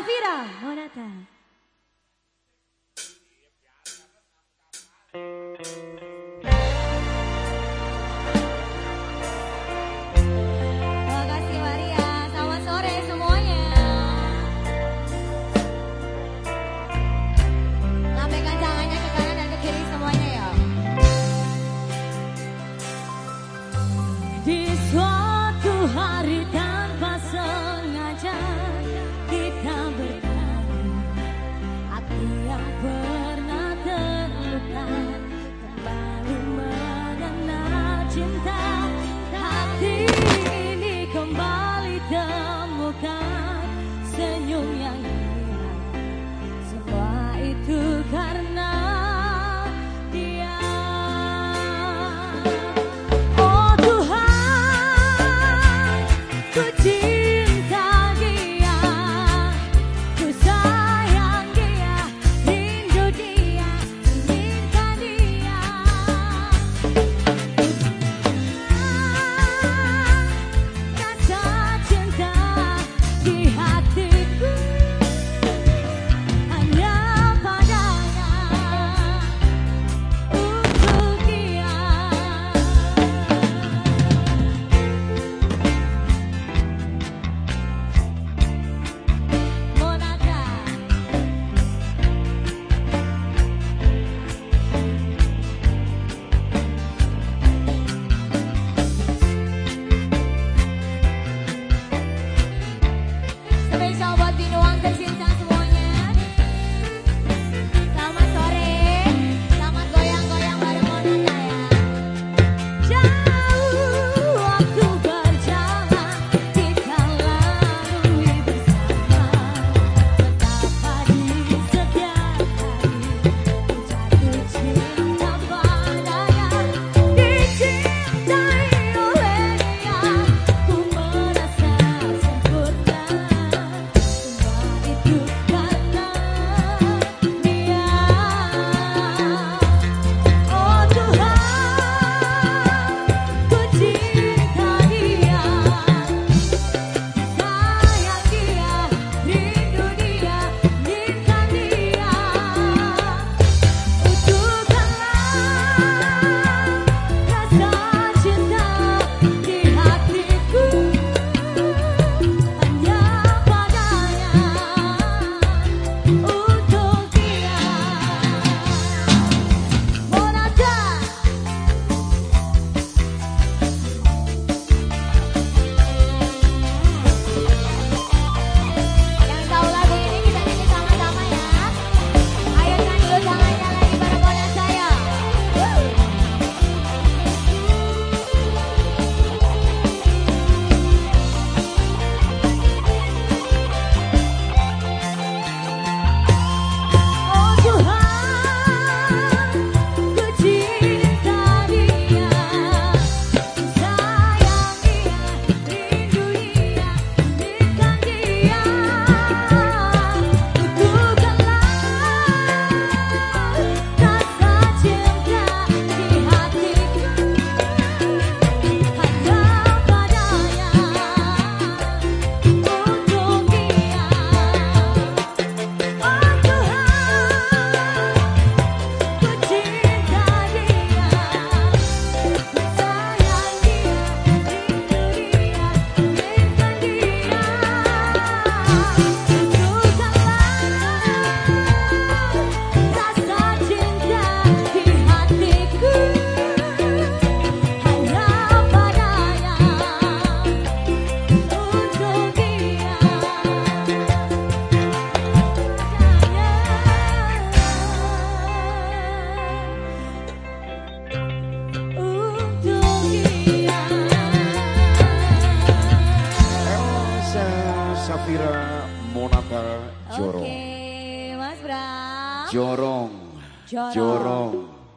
Safira Monata. Safira Monata Jorong. Oke, Mas Bram. Jorong. Jorong. Jorong.